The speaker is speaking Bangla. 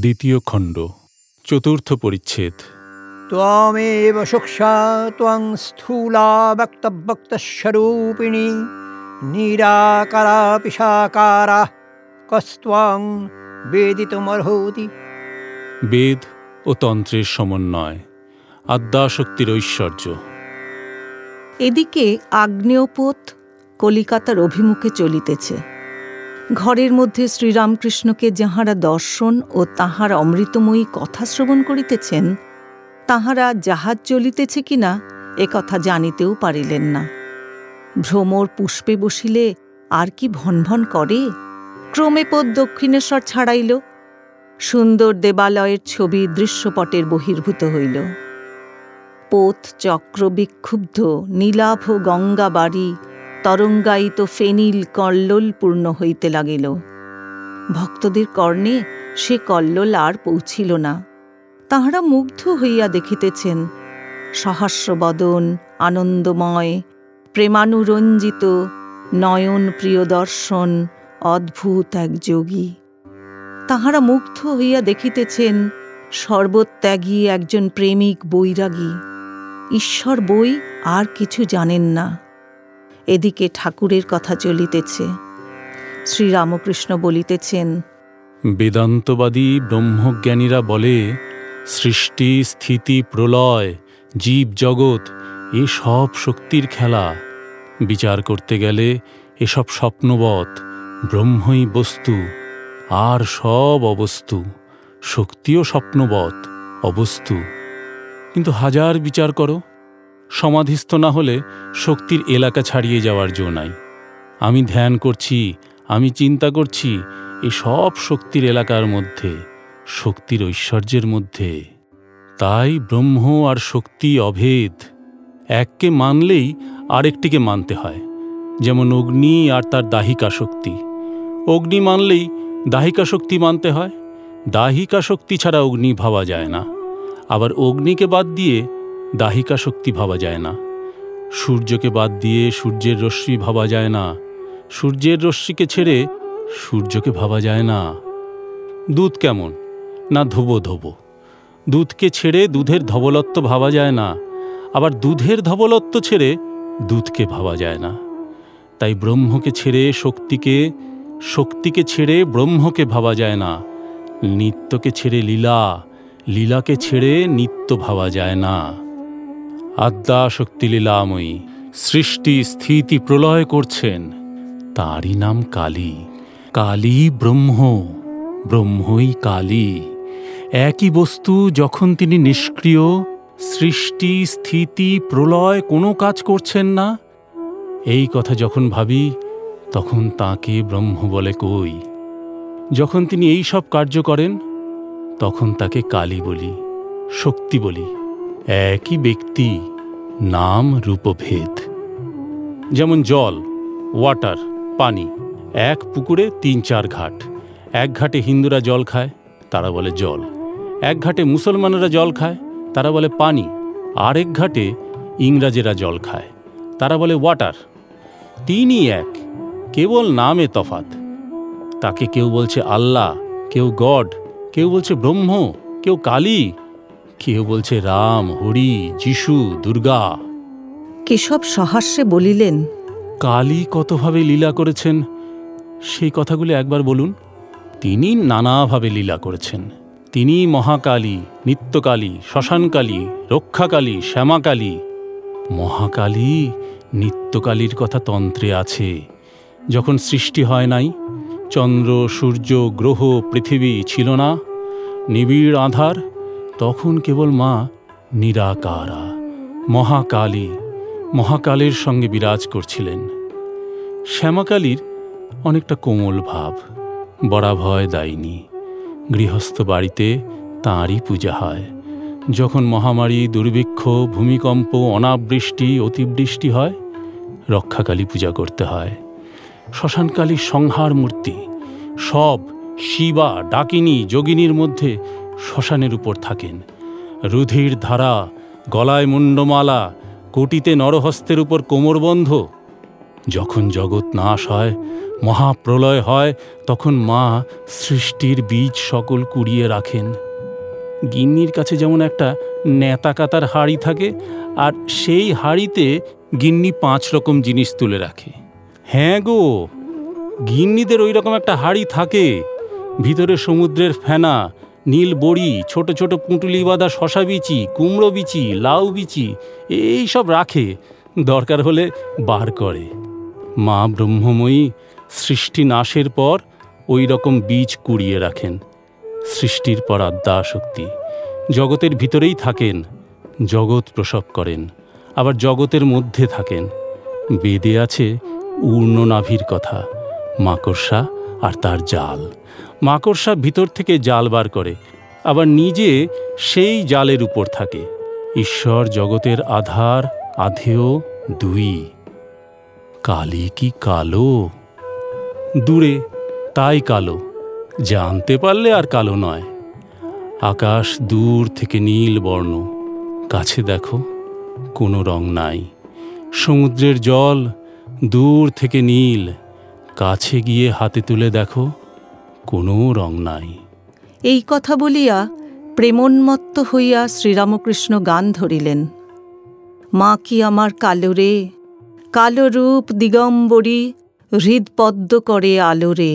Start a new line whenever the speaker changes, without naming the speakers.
দ্বিতীয় খণ্ড চতুর্থ পরিচ্ছেদ।
ত্বমেব সুক্ষা ত্বং স্থূলা বক্তব্যক্তস্বরূপিণী নিরাকারা পিসাকারা কস্ত্বং বেদিতমর্হতি।
বেদ ও তন্ত্রের সমন্বয় আদ্যাশক্তির ঐশ্বর্য।
এদিকে আগ্নেয়পথ কলিকাতার অভিমুখে চলিতেছে। ঘরের মধ্যে শ্রীরামকৃষ্ণকে যাহারা দর্শন ও তাহার অমৃতময়ী কথা শ্রবণ করিতেছেন, তাহারা জাহাজ চলিতেছে কিনা এ কথা জানিতেও পারিলেন না। ভ্রমর পুষ্পে বসিলে আর কি ভনভন করে? ক্রমে পদ দক্ষিণেশ্বর ছাড়াইল, সুন্দর দেবালয়ের ছবি দৃশ্যপটের বহির্ভূত হইল। পোত চক্র বিক্ষুব্ধ, নীলাভ গঙ্গা বাড়ি তরঙ্গায়িত ফেনিল কল্লোলপূর্ণ হইতে লাগিল। ভক্তদের কর্ণে সে কল্লোল আর পৌঁছিল না। তাহারা মুগ্ধ হইয়া দেখিতেছেন সহাস্যবদন আনন্দময়, প্রেমানুরঞ্জিত, নয়ন প্রিয় দর্শন অদ্ভুত এক যোগী। তাহারা মুগ্ধ হইয়া দেখিতেছেন, সর্বত্যাগী একজন প্রেমিক বৈরাগী। ঈশ্বর বই আর কিছু জানেন না। এদিকে ঠাকুরের কথা চলিতেছে। শ্রীরামকৃষ্ণ বলিতেছেন,
বেদান্তবাদী ব্রহ্মজ্ঞানীরা বলে, সৃষ্টি, স্থিতি, প্রলয়, জীব, জগৎ, এ সব শক্তির খেলা। বিচার করতে গেলে এসব স্বপ্নবৎ, ব্রহ্মই বস্তু, আর সব অবস্তু, শক্তিও স্বপ্নবৎ, অবস্তু। কিন্তু হাজার বিচার করো। সমাধিস্থ না হলে শক্তির এলাকা ছাড়িয়ে যাওয়ার জো নাই। আমি ধ্যান করছি, আমি চিন্তা করছি, এ সব শক্তির এলাকার মধ্যে, শক্তির ঐশ্বর্যের মধ্যে। তাই ব্রহ্ম আর শক্তি অভেদ, এককে মানলেই আরেকটিকে মানতে হয়। যেমন অগ্নি আর তার দাহিকা শক্তি। অগ্নি মানলেই দাহিকা শক্তি মানতে হয়, দাহিকা শক্তি ছাড়া অগ্নি ভাবা যায় না। আবার অগ্নিকে বাদ দিয়ে দাহিকা শক্তি ভাবা যায় না। সূর্যকে বাদ দিয়ে সূর্যের রশ্মি ভাবা যায় না। সূর্যের রশ্মিকে ছেড়ে সূর্যকে ভাবা যায় না। দুধ কেমন? না ধোবো ধোবো। দুধকে ছেড়ে দুধের ধবলত্ব ভাবা যায় না। আবার দুধের ধবলত্ব ছেড়ে দুধকে ভাবা যায় না। তাই ব্রহ্মকে ছেড়ে শক্তিকে শক্তিকে ছেড়ে ব্রহ্মকে ভাবা যায় না। নিত্যকে ছেড়ে লীলা, লীলাকে ছেড়ে নিত্য ভাবা যায় না। আদ্যা শক্তি লীলাময়ী সৃষ্টি স্থিতি প্রলয় করছেন। তারই নাম কালী। কালী ব্রহ্ম, ব্রহ্মই কালী। একই বস্তু যখন তিনি নিষ্ক্রিয়, সৃষ্টি স্থিতি প্রলয় কোনো কাজ করছেন না। এই কথা যখন ভাবি, তখন তাকে ব্রহ্ম বলে কই। যখন তিনি এই সব কার্য করেন, তখন তাকে কালী বলি, শক্তি বলি। একই ব্যক্তি নাম রূপভেদ যেমন জল ওয়াটার পানি, এক পুকুরে তিন চার ঘাট। এক ঘাটে হিন্দুরা জল খায়, তারা বলে জল। এক ঘাটে মুসলমানেরা জল খায়, তারা বলে পানি। আরেক ঘাটে ইংরাজেরা জল খায়, তারা বলে ওয়াটার তিনই এক, কেবল নামে তফাত তাকে কেউ বলছে আল্লাহ, কেউ গড, কেউ বলছে ব্রহ্ম, কেউ কালী। কেউ বলছে রাম হরি যিশু দুর্গা।
কেশব সহাস্যে বলিলেন
কালী কতভাবে লীলা করেছেন? সেই কথাগুলি একবার বলুন। তিনি নানাভাবে লীলা করেছেন। তিনি মহাকালী নিত্যকালী শ্মশানকালী রক্ষাকালী শ্যামাকালী। মহাকালী নিত্যকালীর কথা তন্ত্রে আছে। যখন সৃষ্টি হয় নাই চন্দ্র সূর্য গ্রহ পৃথিবী ছিল না। নিবিড় আধার তখন কেবল মা নিরাকারা, মহাকালী, মহাকালের সঙ্গে বিরাজ করছিলেন। শ্যামাকালীর অনেকটা কোমল ভাব, বরাভয় দায়নি, গৃহস্থ বাড়িতে তাঁরই পূজা হয়। যখন মহামারী, দুর্ভিক্ষ, ভূমিকম্প, অনাবৃষ্টি, অতিবৃষ্টি হয়, রক্ষাকালী পূজা করতে হয়। শ্মশানকালীর সংহার মূর্তি, সব শিবা, ডাকিনী, যোগিনীর মধ্যে শ্মশানের উপর থাকেন। রুধির ধারা, গলায় মুন্ডমালা কোটিতে নরহস্তের উপর কোমরবন্ধ। যখন জগৎ নাশ হয়, মহাপ্রলয় হয়, তখন মা সৃষ্টির বীজ সকল কুড়িয়ে রাখেন। গিন্নির কাছে যেমন একটা নেতা কাতার হাড়ি থাকে, আর সেই হাড়িতে গিন্নি পাঁচ রকম জিনিস তুলে রাখে। হ্যাঁ গো, গিন্নিদের ওই রকম একটা হাড়ি থাকে। ভিতরে সমুদ্রের ফেনা নীল বড়ি, ছোট ছোট পুঁটুলি বাঁধা শশা বিচি, কুমড়ো বিচি, লাউ বিচি, এই সব রাখে। দরকার হলে বার করে। মা ব্রহ্মময়ী সৃষ্টি নাশের পর ওই রকম বীজ কুড়িয়ে রাখেন। সৃষ্টির পর আদ্যা শক্তি জগতের ভিতরেই থাকেন। জগৎ প্রসব করেন। আবার জগতের মধ্যে থাকেন। বেদে আছে ঊর্ণনাভির কথা, মাকড়সা আর তার জাল। মাকড়সা ভিতর থেকে জাল বার করে, আবার নিজে সেই জালের উপর থাকে। ঈশ্বর জগতের আধার, আধেয় দুই। কালি কি কালো? দূরে, তাই কালো, জানতে পারলে আর কালো নয়। আকাশ দূর থেকে নীল বর্ণ, কাছে দেখো, কোনো রং নাই। সমুদ্রের জল দূর থেকে নীল, কাছে গিয়ে হাতে তুলে দেখো কোনো রং নাই।
এই কথা বলিয়া প্রেমন্মত্ত হইয়া শ্রীরামকৃষ্ণ গান ধরিলেন। মা কি আমার কালো রে কালো রূপ দিগম্বরী, হৃদপদ্ম করে আলো রে